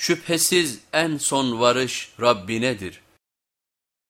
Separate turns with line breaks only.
Şüphesiz en son varış Rabbinedir.